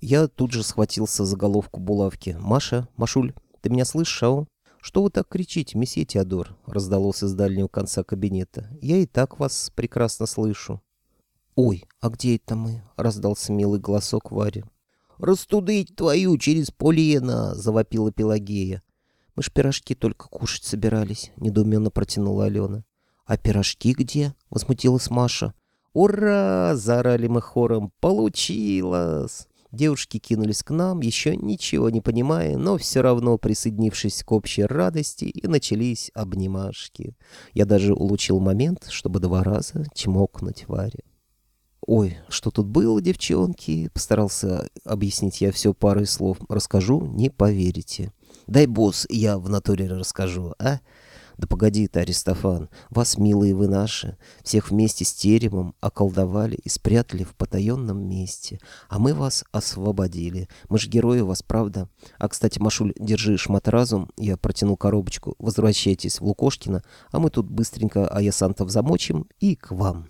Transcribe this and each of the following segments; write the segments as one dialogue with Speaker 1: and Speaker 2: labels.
Speaker 1: Я тут же схватился за головку булавки. «Маша, Машуль, ты меня слышишь, ау?» «Что вы так кричите, месье Теодор?» — раздалось из дальнего конца кабинета. «Я и так вас прекрасно слышу». «Ой, а где это мы?» — раздался милый голосок Вари.
Speaker 2: «Растудыть твою через полено!» — завопила Пелагея.
Speaker 1: «Мы ж пирожки только кушать собирались», — недоуменно протянула Алена. «А пирожки где?» — возмутилась Маша.
Speaker 2: «Ура!» — заорали мы хором. «Получилось!»
Speaker 1: Девушки кинулись к нам, еще ничего не понимая, но все равно присоединившись к общей радости, и начались обнимашки. Я даже улучил момент, чтобы два раза чмокнуть Варе. «Ой, что тут было, девчонки?» — постарался объяснить я все парой слов. «Расскажу, не поверите». «Дай, босс, я в натуре расскажу, а?» «Да погоди ты, Аристофан, вас, милые вы наши, всех вместе с теремом околдовали и спрятали в потаенном месте, а мы вас освободили. Мы же герои вас, правда? А, кстати, Машуль, держи шматразум, я протянул коробочку, возвращайтесь в Лукошкино, а мы тут быстренько Аясантов замочим и к вам».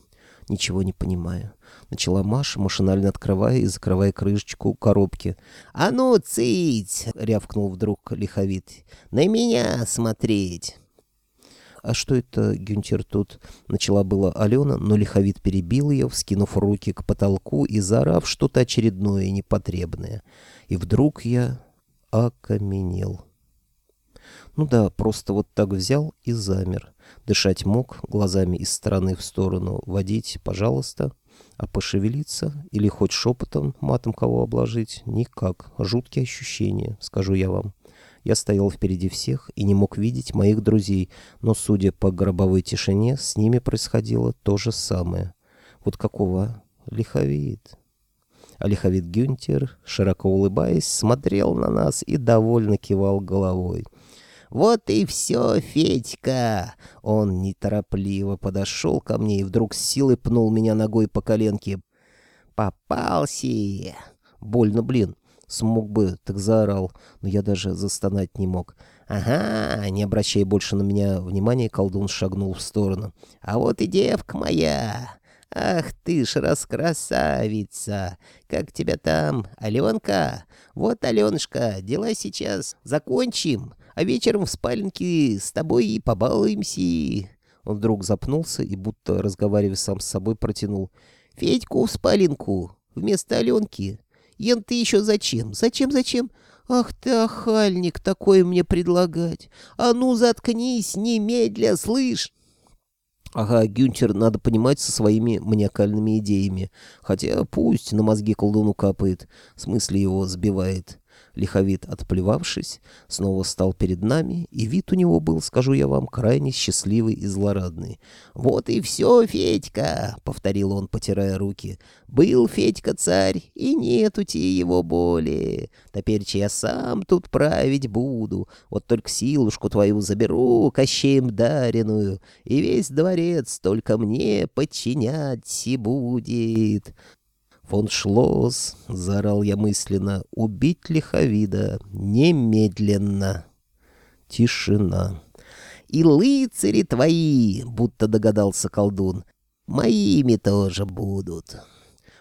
Speaker 1: «Ничего не понимаю», — начала Маша, машинально открывая и закрывая крышечку коробки.
Speaker 2: «А ну, цыть!» — рявкнул вдруг лиховит. «На меня смотреть!»
Speaker 1: «А что это, Гюнтер, тут?» — начала была Алена, но лиховит перебил ее, вскинув руки к потолку и заорав что-то очередное и непотребное. И вдруг я окаменел. Ну да, просто вот так взял и замер. Дышать мог, глазами из стороны в сторону водить, пожалуйста. А пошевелиться или хоть шепотом матом кого обложить — никак. Жуткие ощущения, скажу я вам. Я стоял впереди всех и не мог видеть моих друзей, но, судя по гробовой тишине, с ними происходило то же самое. Вот какого лиховид. А лиховид Гюнтер, широко улыбаясь, смотрел на нас и довольно кивал головой.
Speaker 2: «Вот и все, Федька!» Он неторопливо подошел ко мне и вдруг с силой пнул меня ногой по коленке. «Попался!»
Speaker 1: «Больно, блин!» Смог бы, так заорал, но я даже застонать не мог.
Speaker 2: «Ага!» — не обращая больше на меня внимания, колдун шагнул в сторону. «А вот и девка моя! Ах ты ж раскрасавица! Как тебя там, Аленка? Вот, Аленушка, дела сейчас закончим, а вечером в спаленке с тобой и побалуемся.
Speaker 1: Он вдруг запнулся и, будто разговаривая сам с собой, протянул.
Speaker 2: «Федьку в спаленку вместо Аленки. Ен ты еще зачем? Зачем, зачем? Ах ты, охальник, такое мне предлагать. А ну, заткнись немедля, слышь!»
Speaker 1: Ага, Гюнтер, надо понимать, со своими маниакальными идеями. Хотя пусть на мозги колдуну капает, в смысле его сбивает. Лиховит, отплевавшись, снова стал перед нами, и вид у него был, скажу я вам, крайне счастливый и злорадный.
Speaker 2: «Вот и все, Федька!» — повторил он, потирая руки. «Был Федька царь, и нету те его боли. Теперь я сам тут править буду. Вот только силушку твою заберу, Кощеем дареную, и весь дворец только мне подчинять и будет.
Speaker 1: «Фон Шлосс!» — заорал я мысленно. «Убить лиховида! Немедленно!» Тишина.
Speaker 2: «И лыцари твои!» — будто догадался колдун. «Моими тоже будут!»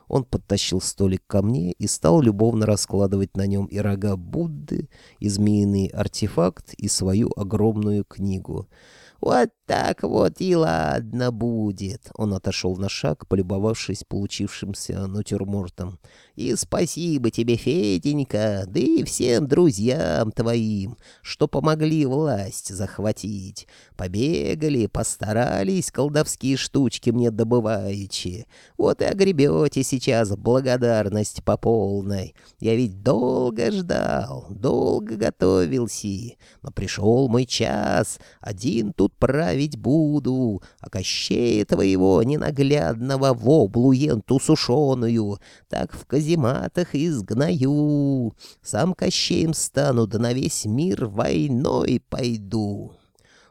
Speaker 1: Он подтащил столик ко мне и стал любовно раскладывать на нем и рога Будды, и змеиный артефакт, и свою огромную книгу —
Speaker 2: «Вот так вот и ладно будет!» Он отошел на шаг, полюбовавшись получившимся натюрмортом. «И спасибо тебе, Феденька, да и всем друзьям твоим, что помогли власть захватить. Побегали, постарались колдовские штучки мне добываючи. Вот и огребете сейчас благодарность по полной. Я ведь долго ждал, долго готовился, но пришел мой час, один тут править буду, а Кощея твоего ненаглядного в облу енту сушеную, так в казематах изгнаю. Сам Кощеем стану, да на весь мир войной пойду».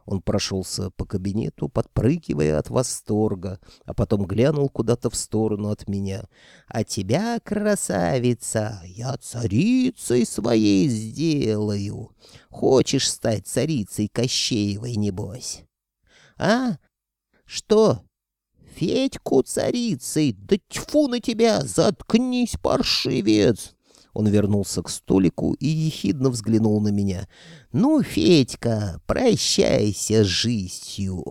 Speaker 1: Он прошелся по кабинету, подпрыгивая от восторга, а потом глянул куда-то в сторону от меня.
Speaker 2: «А тебя, красавица, я царицей своей сделаю. Хочешь стать царицей Кощеевой, небось?» «А? Что? Федьку царицей? Да тьфу на тебя! Заткнись, паршивец!»
Speaker 1: Он вернулся к столику и ехидно взглянул на меня.
Speaker 2: «Ну, Федька, прощайся с жизнью!»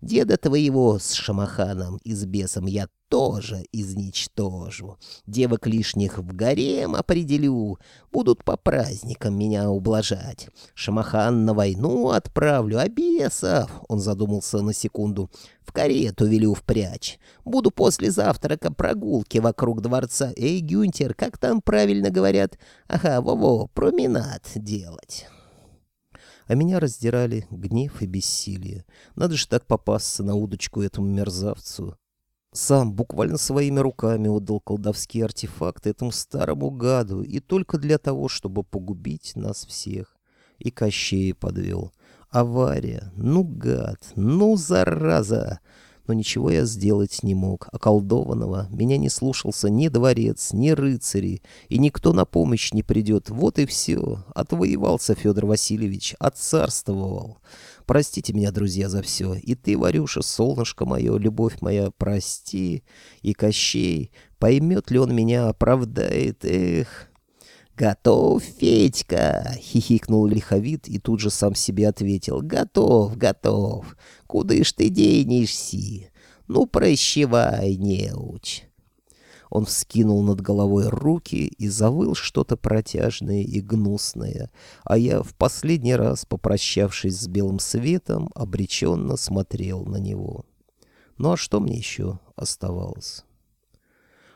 Speaker 2: Деда твоего с Шамаханом и с бесом я тоже изничтожу. Девок лишних в гарем определю, будут по праздникам меня ублажать. Шамахан на войну отправлю, а бесов, он задумался на секунду, в карету велю впрячь. Буду после завтрака прогулки вокруг дворца. Эй, Гюнтер, как там правильно говорят? Ага, во-во, променад делать»
Speaker 1: а меня раздирали гнев и бессилие. Надо же так попасться на удочку этому мерзавцу. Сам буквально своими руками отдал колдовские артефакты этому старому гаду, и только для того, чтобы погубить нас всех. И Кощей подвел. Авария. Ну, гад. Ну, зараза но ничего я сделать не мог. Околдованного меня не слушался ни дворец, ни рыцари, и никто на помощь не придет. Вот и все. Отвоевался Федор Васильевич, отцарствовал. Простите меня, друзья, за все. И ты, Варюша, солнышко мое, любовь моя, прости. И Кощей, поймет ли он меня, оправдает, эх...
Speaker 2: «Готов, Федька!» — хихикнул лиховид и тут же сам себе ответил. «Готов, готов! Куда ж ты денешься? Ну, прощевай, неуч!»
Speaker 1: Он вскинул над головой руки и завыл что-то протяжное и гнусное, а я в последний раз, попрощавшись с белым светом, обреченно смотрел на него. Ну а что мне еще оставалось?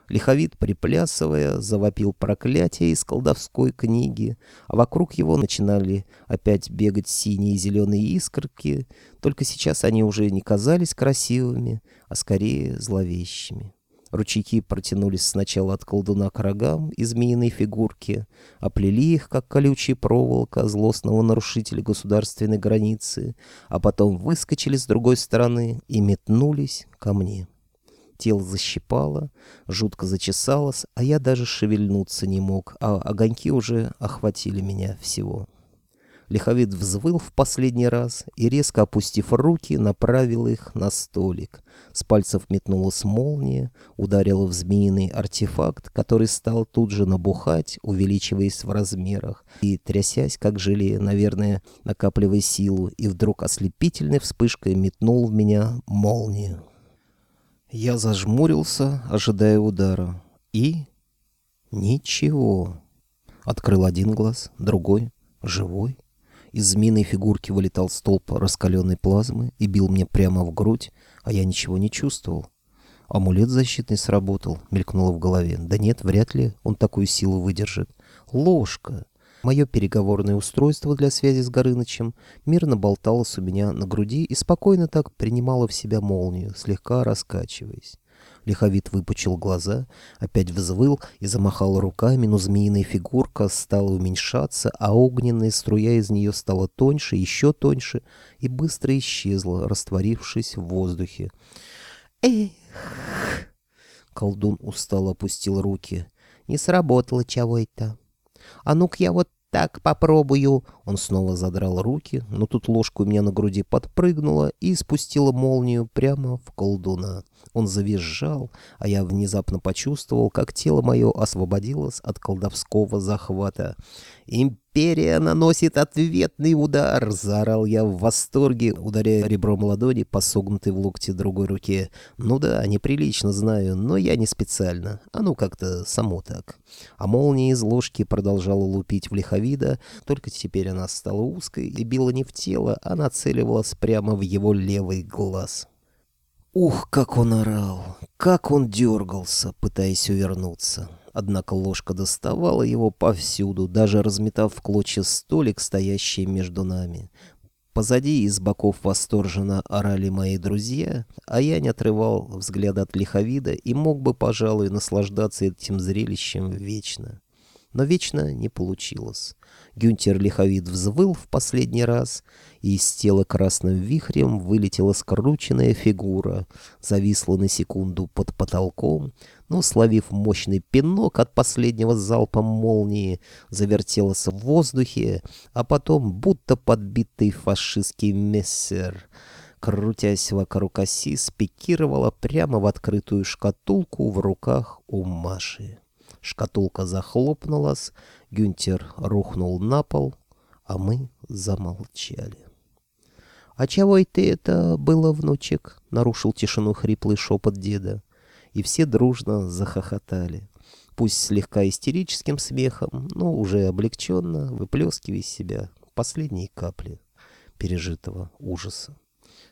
Speaker 1: Лиховид, приплясывая, завопил проклятие из колдовской книги, а вокруг его начинали опять бегать синие и зеленые искорки, только сейчас они уже не казались красивыми, а скорее зловещими. Ручейки протянулись сначала от колдуна к рогам и фигурки, оплели их, как колючая проволока злостного нарушителя государственной границы, а потом выскочили с другой стороны и метнулись ко мне тело защипало, жутко зачесалось, а я даже шевельнуться не мог, а огоньки уже охватили меня всего. Лиховид взвыл в последний раз и, резко опустив руки, направил их на столик. С пальцев метнулась молния, ударила в змеиный артефакт, который стал тут же набухать, увеличиваясь в размерах, и, трясясь, как желе, наверное, накапливая силу, и вдруг ослепительной вспышкой метнул в меня молнию. Я зажмурился, ожидая удара. И... Ничего. Открыл один глаз, другой, живой. Из змеиной фигурки вылетал столб раскаленной плазмы и бил мне прямо в грудь, а я ничего не чувствовал. Амулет защитный сработал, мелькнуло в голове. Да нет, вряд ли он такую силу выдержит. Ложка. Мое переговорное устройство для связи с Горынычем мирно болталось у меня на груди и спокойно так принимало в себя молнию, слегка раскачиваясь. Лиховит выпучил глаза, опять взвыл и замахал руками, но змеиная фигурка стала уменьшаться, а огненная струя из нее стала тоньше, еще тоньше и быстро исчезла, растворившись в воздухе.
Speaker 2: «Эх!»
Speaker 1: Колдун устало опустил руки.
Speaker 2: «Не сработало чего это. А ну-ка я вот так попробую».
Speaker 1: Он снова задрал руки, но тут ложка у меня на груди подпрыгнула и спустила молнию прямо в колдуна. Он завизжал, а я внезапно почувствовал, как тело мое освободилось от колдовского захвата. «Империя наносит ответный удар!» — заорал я в восторге, ударяя ребром ладони по согнутой в локте другой руке. «Ну да, неприлично, знаю, но я не специально. А ну как-то само так». А молния из ложки продолжала лупить в лиховида, только теперь она стала узкой и била не в тело, а нацеливалась прямо в его левый глаз. Ух, как он орал, как он дергался, пытаясь увернуться. Однако ложка доставала его повсюду, даже разметав в клочья столик, стоящий между нами. Позади и с боков восторженно орали мои друзья, а я не отрывал взгляд от лиховида и мог бы, пожалуй, наслаждаться этим зрелищем вечно. Но вечно не получилось. Гюнтер лиховид взвыл в последний раз, и из тела красным вихрем вылетела скрученная фигура, зависла на секунду под потолком, но, словив мощный пинок от последнего залпа молнии, завертелась в воздухе, а потом, будто подбитый фашистский мессер, крутясь вокруг оси, спикировала прямо в открытую шкатулку в руках у Маши. Шкатулка захлопнулась, Гюнтер рухнул на пол, а мы замолчали. «А чего это это было, внучек?» — нарушил тишину хриплый шепот деда. И все дружно захохотали. Пусть слегка истерическим смехом, но уже облегченно, выплескивая из себя последние капли пережитого ужаса.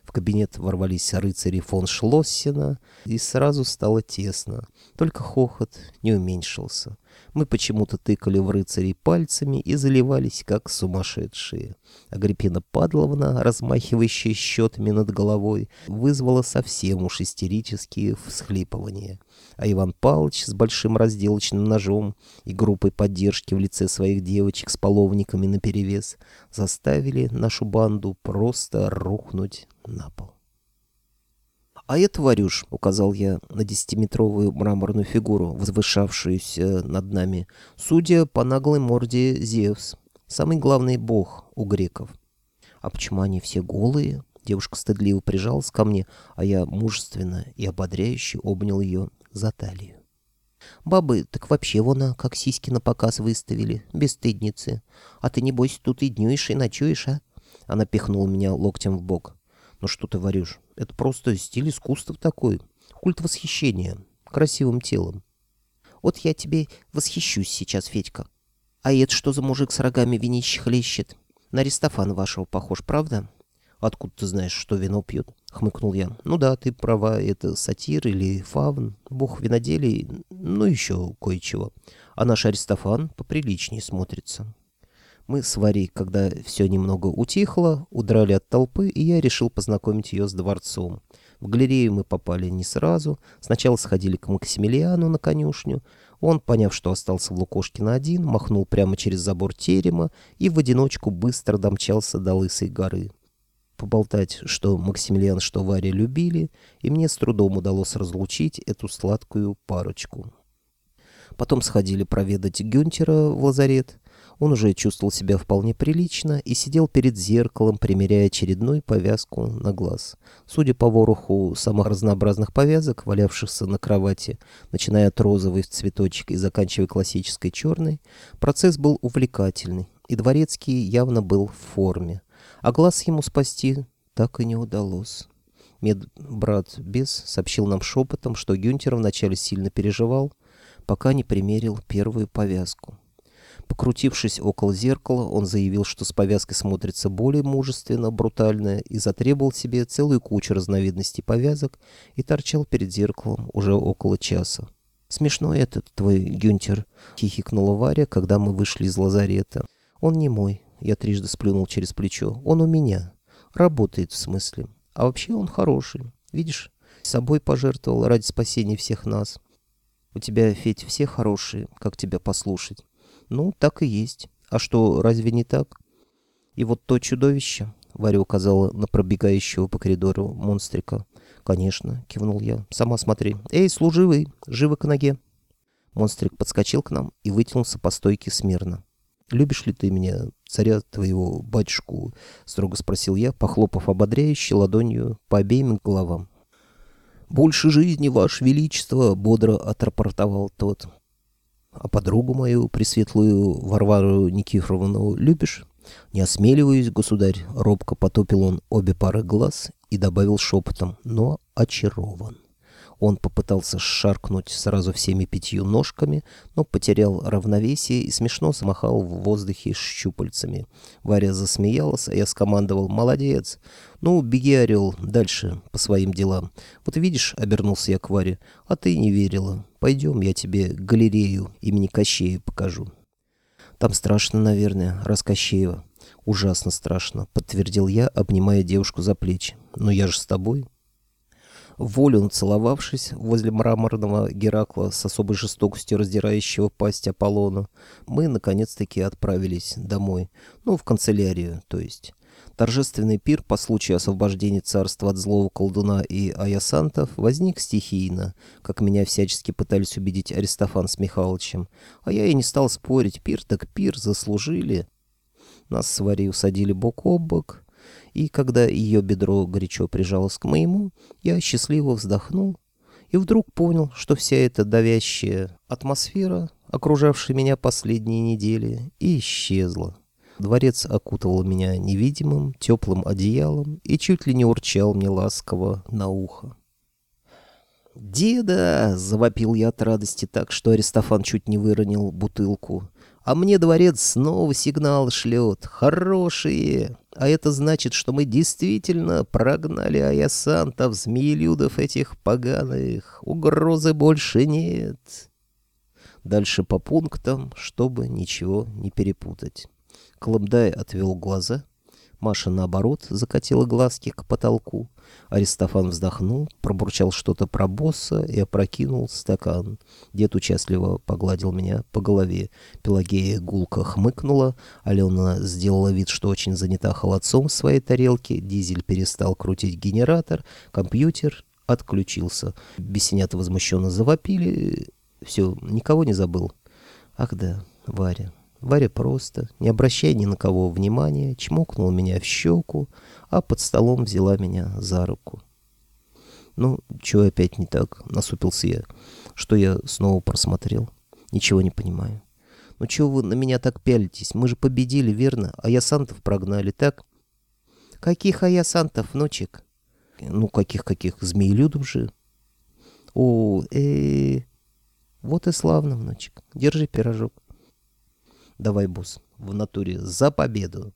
Speaker 1: В кабинет ворвались рыцари фон Шлоссена, и сразу стало тесно. Только хохот не уменьшился. Мы почему-то тыкали в рыцарей пальцами и заливались, как сумасшедшие. Агриппина Падловна, размахивающая счетами над головой, вызвала совсем уж истерические всхлипывания. А Иван Павлович с большим разделочным ножом и группой поддержки в лице своих девочек с половниками наперевес заставили нашу банду просто рухнуть на пол. «А это, Варюш», — указал я на десятиметровую мраморную фигуру, возвышавшуюся над нами, судя по наглой морде Зевс, самый главный бог у греков. «А почему они все голые?» Девушка стыдливо прижалась ко мне, а я мужественно и ободряюще обнял ее за талию. «Бабы, так вообще вон, как сиськи на показ выставили, бесстыдницы. А ты, небось, тут и днюешь, и ночуешь, а?» Она пихнула меня локтем в бок. «Ну что ты варишь? Это просто стиль искусства такой. Культ восхищения. Красивым телом. Вот я тебе восхищусь сейчас, Федька. А это что за мужик с рогами винище хлещет? На Аристофана вашего похож, правда? Откуда ты знаешь, что вино пьют? Хмыкнул я. Ну да, ты права, это сатир или фавн, бог виноделий, ну еще кое-чего. А наш Аристофан поприличнее смотрится. Мы с Варей, когда все немного утихло, удрали от толпы, и я решил познакомить ее с дворцом. В галерею мы попали не сразу. Сначала сходили к Максимилиану на конюшню. Он, поняв, что остался в Лукошкино один, махнул прямо через забор терема и в одиночку быстро домчался до Лысой горы. Поболтать, что Максимилиан, что Варя любили, и мне с трудом удалось разлучить эту сладкую парочку. Потом сходили проведать Гюнтера в лазарет. Он уже чувствовал себя вполне прилично и сидел перед зеркалом, примеряя очередную повязку на глаз. Судя по вороху самых разнообразных повязок, валявшихся на кровати, начиная от розовой в цветочек и заканчивая классической черной, процесс был увлекательный, и Дворецкий явно был в форме. А глаз ему спасти так и не удалось. Медбрат Бес сообщил нам шепотом, что Гюнтер вначале сильно переживал, пока не примерил первую повязку. Покрутившись около зеркала, он заявил, что с повязкой смотрится более мужественно, брутально, и затребовал себе целую кучу разновидностей повязок и торчал перед зеркалом уже около часа. «Смешной этот твой Гюнтер», — хихикнула Варя, когда мы вышли из лазарета. «Он не мой», — я трижды сплюнул через плечо. «Он у меня. Работает, в смысле. А вообще он хороший. Видишь, собой пожертвовал ради спасения всех нас. У тебя, Федь, все хорошие, как тебя послушать. Ну, так и есть. А что, разве не так? И вот то чудовище, Варя указала на пробегающего по коридору монстрика. Конечно, кивнул я. Сама смотри. Эй, служивый, живо к ноге. Монстрик подскочил к нам и вытянулся по стойке смирно. «Любишь ли ты меня, царя твоего, батюшку?» — строго спросил я, похлопав ободряюще ладонью по обеим головам. «Больше жизни, ваше величество!» — бодро отрапортовал тот. А подругу мою, пресветлую Варвару Никифоровну, любишь? Не осмеливаюсь, государь, робко потопил он обе пары глаз и добавил шепотом, но очарован. Он попытался шаркнуть сразу всеми пятью ножками, но потерял равновесие и смешно замахал в воздухе щупальцами. Варя засмеялась, а я скомандовал «Молодец! Ну, беги, орел, дальше, по своим делам. Вот видишь, — обернулся я к Варе, — а ты не верила. Пойдем, я тебе галерею имени Кощея покажу». «Там страшно, наверное, раз Кощеева». «Ужасно страшно», — подтвердил я, обнимая девушку за плечи. «Но я же с тобой» волю нацеловавшись возле мраморного Геракла с особой жестокостью раздирающего пасть Аполлона, мы наконец-таки отправились домой, ну, в канцелярию, то есть. Торжественный пир по случаю освобождения царства от злого колдуна и аясантов возник стихийно, как меня всячески пытались убедить Аристофан с Михалычем. А я и не стал спорить, пир так пир, заслужили. Нас с Варей усадили бок о бок, и когда ее бедро горячо прижалось к моему, я счастливо вздохнул И вдруг понял, что вся эта давящая атмосфера, окружавшая меня последние недели, исчезла. Дворец окутывал меня невидимым, теплым одеялом и чуть ли не урчал мне ласково на ухо. «Деда!» — завопил я от радости так, что Аристофан чуть не выронил бутылку. «А мне дворец снова сигнал шлет. Хорошие! А это значит, что мы действительно прогнали аясантов, змеелюдов этих поганых. Угрозы больше нет!» Дальше по пунктам, чтобы ничего не перепутать. Колымдай отвел глаза. Маша, наоборот, закатила глазки к потолку. Аристофан вздохнул, пробурчал что-то про босса и опрокинул стакан. Дед участливо погладил меня по голове. Пелагея гулко хмыкнула. Алена сделала вид, что очень занята холодцом в своей тарелке. Дизель перестал крутить генератор. Компьютер отключился. Бесенята возмущенно завопили. Все, никого не забыл. Ах да, Варя. Варя просто, не обращая ни на кого внимания, чмокнула меня в щеку, а под столом взяла меня за руку. «Ну, чего опять не так?» — насупился я. «Что я снова просмотрел? Ничего не понимаю». «Ну чего вы на меня так пялитесь? Мы же победили, верно? А ясантов прогнали, так?» «Каких аясантов, внучек?» «Ну, каких-каких? Змеелюдов же». «О, э, -э, э Вот и славно, внучек. Держи пирожок». Давай, босс, в натуре за победу.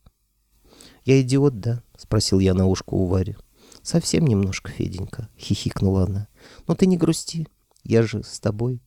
Speaker 1: Я идиот, да? Спросил я на ушко у Вари. Совсем немножко, Феденька, хихикнула она. Но ты не грусти, я же с тобой.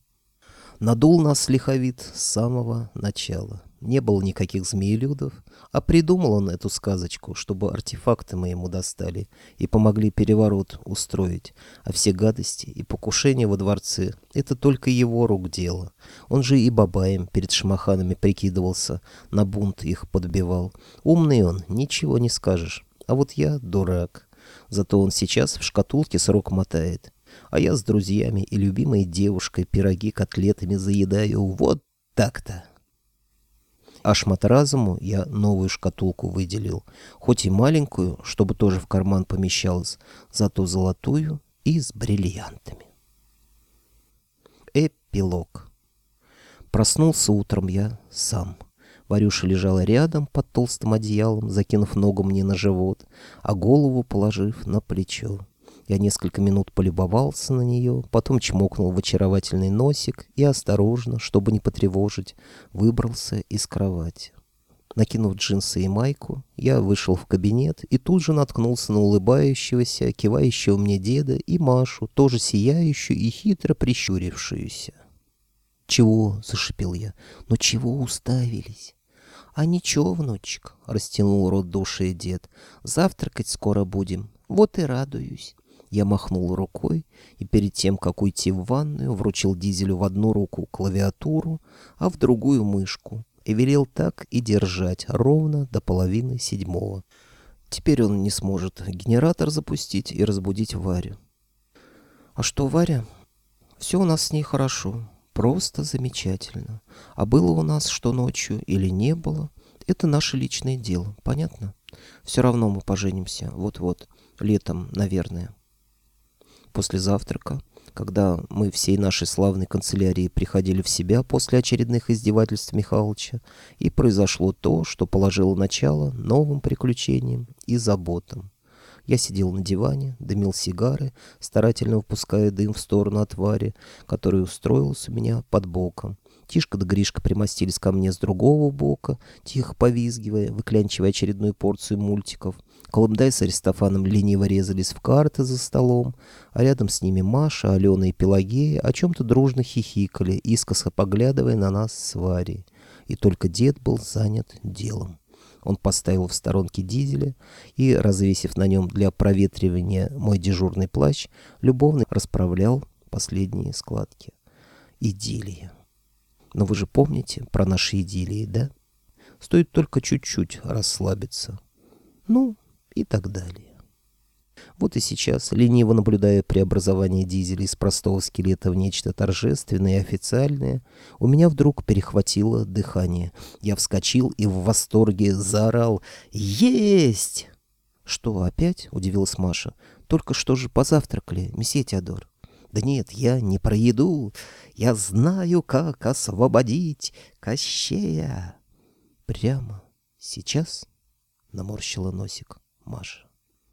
Speaker 1: Надул нас лиховит с самого начала. Не было никаких змеелюдов, а придумал он эту сказочку, чтобы артефакты мы ему достали и помогли переворот устроить. А все гадости и покушения во дворце — это только его рук дело. Он же и бабаем перед шмаханами прикидывался, на бунт их подбивал. Умный он, ничего не скажешь. А вот я дурак. Зато он сейчас в шкатулке срок мотает. А я с друзьями и любимой девушкой пироги котлетами заедаю. Вот так-то. Ашмат разуму я новую шкатулку выделил, хоть и маленькую, чтобы тоже в карман помещалась, зато золотую и с бриллиантами. Эпилог. Проснулся утром я сам. Варюша лежала рядом под толстым одеялом, закинув ногу мне на живот, а голову положив на плечо. Я несколько минут полюбовался на нее, потом чмокнул в очаровательный носик и осторожно, чтобы не потревожить, выбрался из кровати. Накинув джинсы и майку, я вышел в кабинет и тут же наткнулся на улыбающегося, кивающего мне деда и Машу, тоже сияющую и хитро прищурившуюся. «Чего?» — зашипел я. «Ну чего уставились?» «А ничего, внучек», — растянул рот души дед. «Завтракать скоро будем. Вот и радуюсь». Я махнул рукой и перед тем, как уйти в ванную, вручил Дизелю в одну руку клавиатуру, а в другую мышку, и велел так и держать ровно до половины седьмого. Теперь он не сможет генератор запустить и разбудить Варю. А что Варя? Все у нас с ней хорошо, просто замечательно. А было у нас что ночью или не было, это наше личное дело, понятно? Все равно мы поженимся, вот-вот, летом, наверное после завтрака, когда мы всей нашей славной канцелярии приходили в себя после очередных издевательств Михалыча, и произошло то, что положило начало новым приключениям и заботам. Я сидел на диване, дымил сигары, старательно выпуская дым в сторону от Вари, который устроился у меня под боком. Тишка да Гришка примостились ко мне с другого бока, тихо повизгивая, выклянчивая очередную порцию мультиков — Колымдай с Аристофаном лениво резались в карты за столом, а рядом с ними Маша, Алена и Пелагея о чем-то дружно хихикали, искоса поглядывая на нас с Варей. И только дед был занят делом. Он поставил в сторонке дизеля и, развесив на нем для проветривания мой дежурный плащ, любовно расправлял последние складки. Идиллия. Но вы же помните про наши идиллии, да? Стоит только чуть-чуть расслабиться. Ну, и так далее. Вот и сейчас, лениво наблюдая преобразование дизеля из простого скелета в нечто торжественное и официальное, у меня вдруг перехватило дыхание. Я вскочил и в восторге заорал «Есть!» «Что, опять?» — удивилась Маша. «Только что же позавтракали, месье Теодор». Да нет, я не про еду. Я знаю, как освободить Кощея. Прямо сейчас наморщила носик Маша.